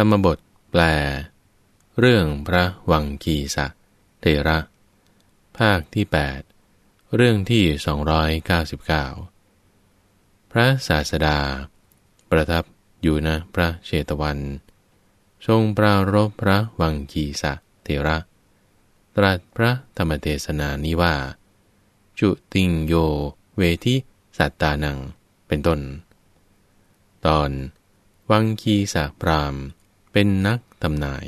รรมบทแปล เรื่องพระวังกีสะเทระ ภาคที่ 8 เรื่องที่ 299 พระศาสดา ประทับอยู่นะพระเชตวัน ทรงปรารบพระวังกีสะเทระ ตรัสพระธรรมเทศนานี้ว่า จุติงโยเวทิสัตตานัง เป็นต้น ตอนวังคีสะพราม เป็นนักตำนาย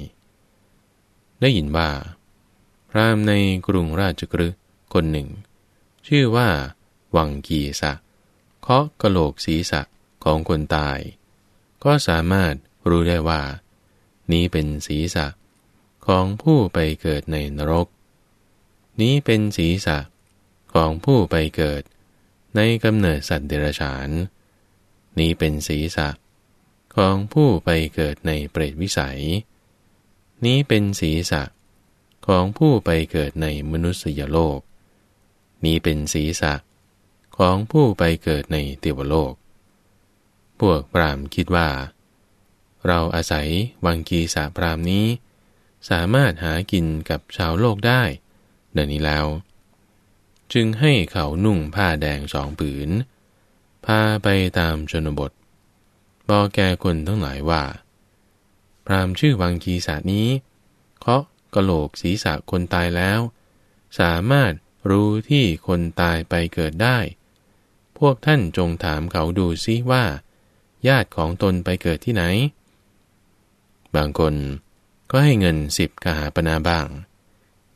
ได้ยินว่า พรามในกรุงราชกฤห์คนหนึ่ง ชื่อว่า วังกีสะเคาะกะโหลกศีรษะของคนตาย ก็สามารถรู้ได้ว่า นี้เป็นศีรษะของผู้ไปเกิดในนรก นี้เป็นศีรษะของผู้ไปเกิดในกำเนิดสัตว์เดรัจฉาน นี้เป็นศีรษะ ของผู้ไปเกิดในเปรตวิสัย นี้เป็นศีรษะของผู้ไปเกิดในมนุษยโลก นี้เป็นศีรษะของผู้ไปเกิดในเทวโลก พวกปรามคิดว่า เราอาศัยวังกีสาปรามนี้ สามารถหากินกับชาวโลกได้ดังนี้แล้ว จึงให้เขานุ่งผ้าแดงสองผืน พาไปตามชนบท บอกแก่คนทั้งหลายว่า พรามชื่อวังคีสานี้ เคาะกะโหลกศีรษะคนตายแล้ว สามารถรู้ที่คนตายไปเกิดได้ พวกท่านจงถามเขาดูซิว่า ญาติของตนไปเกิดที่ไหน บางคนก็ให้เงินสิบกหาปนาบ้าง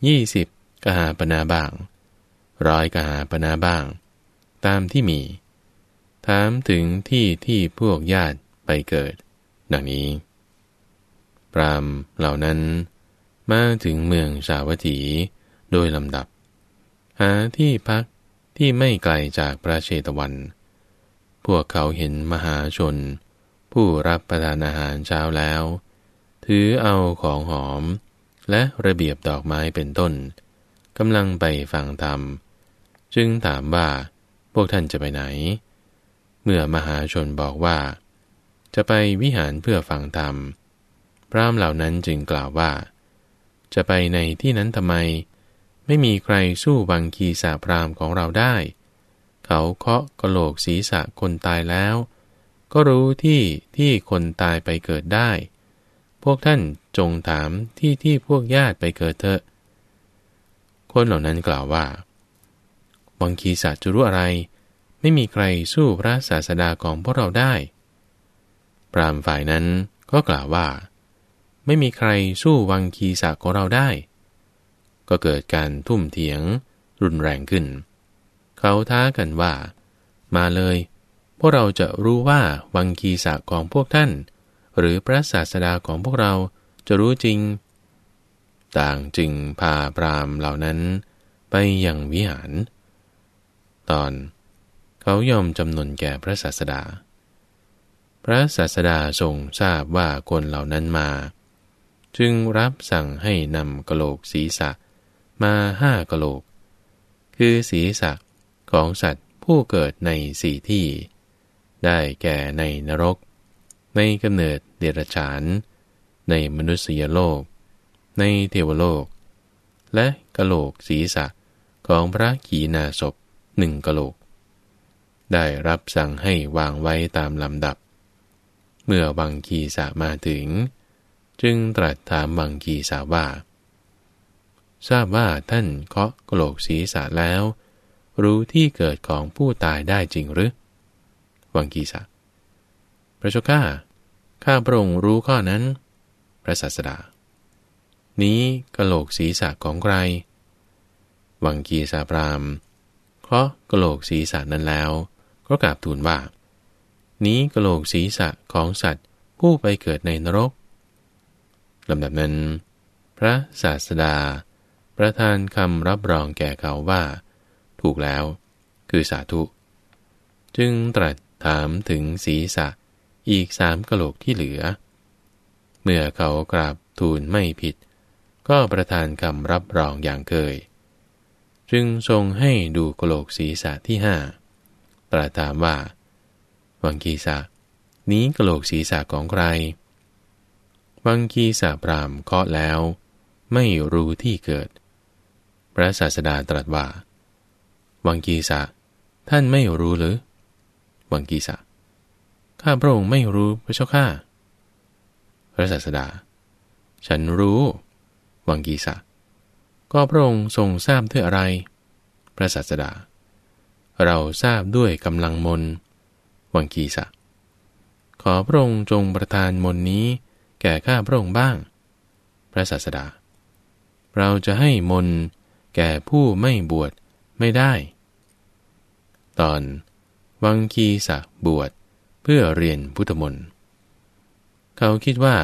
ยี่สิบกหาปนาบ้างร้อยกหาปนาบ้าง ตามที่มี ถามถึงที่ที่พวกญาติไปเกิด ดังนี้ ปรามเหล่านั้น มาถึงเมืองสาวัตถีโดยลำดับ หาที่พักที่ไม่ไกลจากพระเชตวัน พวกเขาเห็นมหาชน ผู้รับประทานอาหารเช้าแล้ว ถือเอาของหอมและระเบียบดอกไม้เป็นต้นกำลังไปฟังธรรม จึงถามว่าพวกท่านจะไปไหน เมื่อมหาชนบอกว่า จะไปวิหารเพื่อฟังธรรม พรามเหล่านั้นจึงกล่าวว่า จะไปในที่นั้นทำไม ไม่มีใครสู้วังคีสาพรามของเราได้ เขาเคาะกะโหลกศีรษะคนตายแล้ว ก็รู้ที่ที่คนตายไปเกิดได้ พวกท่านจงถามที่ที่พวกญาติไปเกิดเถอะ คนเหล่านั้นกล่าวว่าวังคีสาจะรู้อะไร ไม่มีใครสู้พระศาสดาของพวกเราได้ปรามฝ่ายนั้นก็กล่าวว่า ไม่มีใครสู้วังคีสะของเราได้ ก็เกิดการทุ่มเถียง รุนแรงขึ้น เขาท้ากันว่า มาเลย พวกเราจะรู้ว่าวังคีสะของพวกท่าน หรือพระศาสดาของพวกเราจะรู้จริง ต่างจึงพาปรามเหล่านั้นไปยังวิหาร ตอน เขายอมจำนนแก่พระศาสดา พระศาสดาทรงทราบว่าคนเหล่านั้นมา จึงรับสั่งให้นำกะโหลกศีรษะมาห้ากะโหลก คือศีรษะของสัตว์ผู้เกิดในสี่ที่ ได้แก่ในนรก ในกำเนิดเดรัจฉาน ในมนุษยโลก ในเทวโลก และกะโหลกศีรษะของพระขีณาสพหนึ่งกะโหลก ได้รับสั่งให้วางไว้ตามลำดับ เมื่อวังคีสามาถึง จึงตรัสถามวังคีสาว่า ทราบว่าท่านเคาะกโลกศีรษะแล้ว รู้ที่เกิดของผู้ตายได้จริงหรือ วังคีสาพระเจ้าข้า ข้าพระองค์รู้ข้อนั้น พระศาสดา นี้กโลกศีรษะของใคร วังคีสาพรามเคาะกโลกศีรษะนั้นแล้ว ก็กราบทูลว่า นี้กระโหลกศีรษะของสัตว์ผู้ไปเกิดในนรกลำดับนั้น พระศาสดา ประทานคำรับรองแก่เขาว่า ถูกแล้ว คือสาธุ จึงตรัสถามถึงศีรษะอีกสามกะโหลกที่เหลือ เมื่อเขากราบทูลไม่ผิด ก็ประทานคำรับรองอย่างเคย จึงทรงให้ดูกะโหลกศีรษะที่ห้า ตรัสถามว่า วังคีสะนี้กระโหลกศีรษะของใคร วังคีสาปรามเคาะแล้ว ไม่รู้ที่เกิด พระศาสดาตรัสว่า วังคีสะท่านไม่รู้หรือ วังคีสะข้าพระองค์ไม่รู้พระเจ้าข้า พระศาสดา ฉันรู้ วังกีสะก็พระองค์ทรงทราบด้วยอะไร พระศาสดา เราทราบด้วยกำลังมน วังกีสะ ขอพระองค์จงประทานมนนี้ แก่ข้าพระองค์บ้าง พระศาสดา เราจะให้มน แก่ผู้ไม่บวชไม่ได้ ตอน วังคีสะบวชเพื่อเรียนพุทธมนต์เขาคิดว่า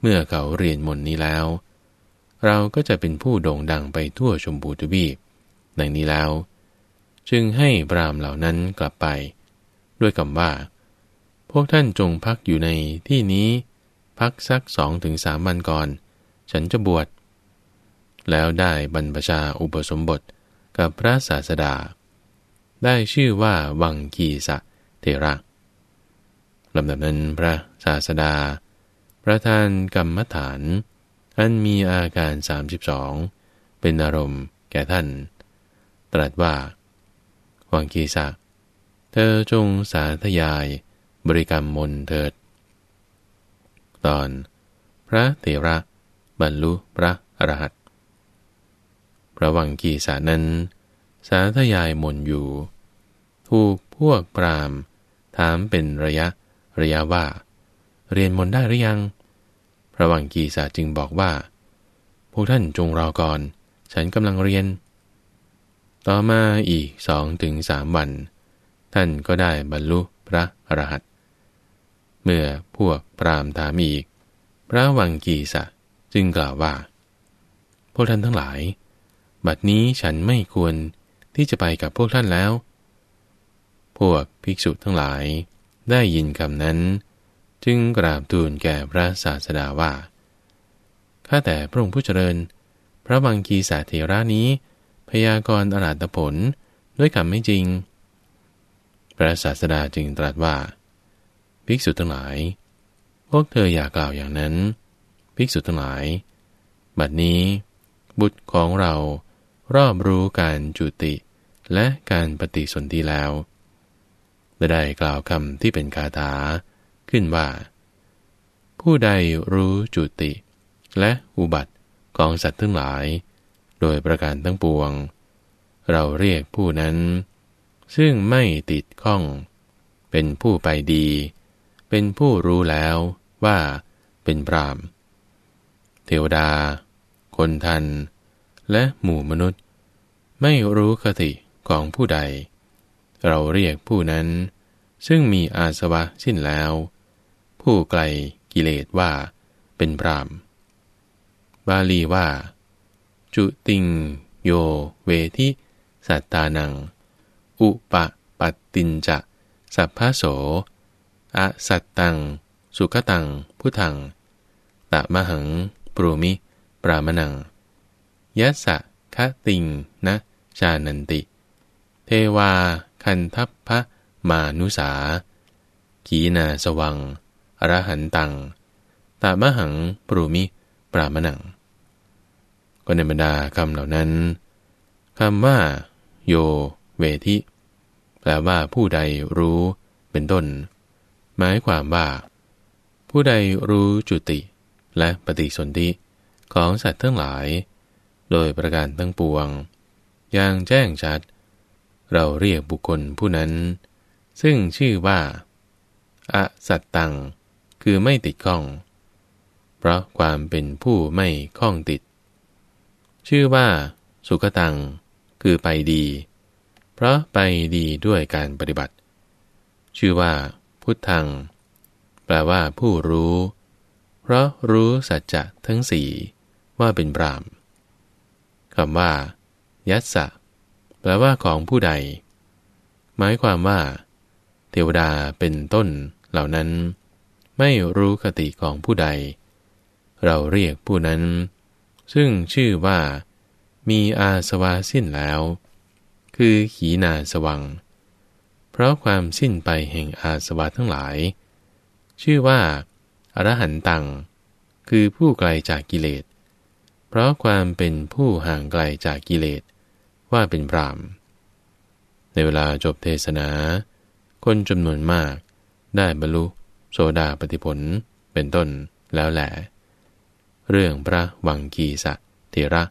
เมื่อเขาเรียนมนนี้แล้ว เราก็จะเป็นผู้โด่งดังไปทั่วชมพูทวีปดังนี้แล้ว จึงให้บรามเหล่านั้นกลับไป ด้วยคำว่า พวกท่านจงพักอยู่ในที่นี้ พักสักสองถึงสามวันก่อน ฉันจะบวชแล้วได้บรรพชาอุปสมบทกับพระศาสดา ได้ชื่อว่าวังคีสะเทระลำดับนั้นพระศาสดา ประธานกรรมฐาน อันมีอาการ 32 เป็นอารมณ์แก่ท่าน ตรัสว่า วังคีสะเธอจงสาธยาย บริกรรมมนเถิด ตอน พระเถระ บรรลุพระอรหัตพระวังกีสานั้น สาธยายมนอยู่ ถูกพวกปรามถามเป็นระยะระยะว่า เรียนมนได้หรือยัง พระวังกีสาจึงบอกว่า พวกท่านจงรอก่อน ฉันกำลังเรียน ต่อมาอีกสองถึงสามวัน ท่านก็ได้บรรลุพระอรหันต์เมื่อพวกพรามถามอีก พระวังกีสะจึงกล่าวว่า พวกท่านทั้งหลาย บัดนี้ฉันไม่ควรที่จะไปกับพวกท่านแล้ว พวกภิกษุทั้งหลายได้ยินคำนั้น จึงกราบทูลแก่พระศาสดาว่าข้าแต่พระองค์ผู้เจริญ พระบังคีสาเถระนี้ พยากรณ์อรหัตผลด้วยคำไม่จริง พระศาสดาจึงตรัสว่า ภิกษุทั้งหลาย พวกเธออย่ากล่าวอย่างนั้น ภิกษุทั้งหลาย บัดนี้ บุตรของเรารอบรู้การจุติและการปฏิสนธิแล้วได้กล่าวคำที่เป็นคาถาขึ้นว่า ผู้ใดรู้จุติ และอุบัติของสัตว์ทั้งหลาย โดยประการทั้งปวง เราเรียกผู้นั้น ซึ่งไม่ติดข้อง เป็นผู้ไปดี เป็นผู้รู้แล้วว่าเป็นพรามเทวดา คนทัน และหมู่มนุษย์ ไม่รู้คติของผู้ใด เราเรียกผู้นั้น ซึ่งมีอาสวะสิ้นแล้ว ผู้ไกลกิเลสว่าเป็นพรามบาลีว่า จุติง โย เวทิสัตตานัง อุปปัตตินจะ สัพพโส อสัตตัง สุขตัง พุทัง ตะมหัง ปรูมิ ปรามนังยัสสะคะติง นะ ชานันติ เทวา คันทัพพระมานุสาขีนาสวังอรหันตัง ตามหังปรุมิ ปรามนัง ก็ในบรรดาคำเหล่านั้นคำว่า โย เวทิ แปลว่าผู้ใดรู้เป็นต้น หมายความว่า ผู้ใดรู้จุติและปฏิสนธิของสัตว์ทั้งหลาย โดยประการทั้งปวง อย่างแจ้งชัด เราเรียกบุคคลผู้นั้น ซึ่งชื่อว่าอสัตตัง คือไม่ติดข้อง เพราะความเป็นผู้ไม่ข้องติด ชื่อว่า สุขตัง คือไปดี เพราะไปดีด้วยการปฏิบัติ ชื่อว่า พุทธัง แปลว่าผู้รู้ เพราะรู้สัจจะทั้งสี่ว่าเป็นบรามคำว่า ยัสสะแปลว่าของผู้ใด หมายความว่า เทวดาเป็นต้นเหล่านั้น ไม่รู้คติของผู้ใด เราเรียกผู้นั้น ซึ่งชื่อว่า มีอาสวะสิ้นแล้ว คือขีนาสวัง เพราะความสิ้นไปแห่งอาสวะทั้งหลาย ชื่อว่าอรหันตัง คือผู้ไกลจากกิเลส เพราะความเป็นผู้ห่างไกลจากกิเลส ว่าเป็นพรามในเวลาจบเทศนา คนจำนวนมากได้บรรลุโสดาปฏิผลเป็นต้นแล้วแหละ เรื่องพระวังกีสะเทระ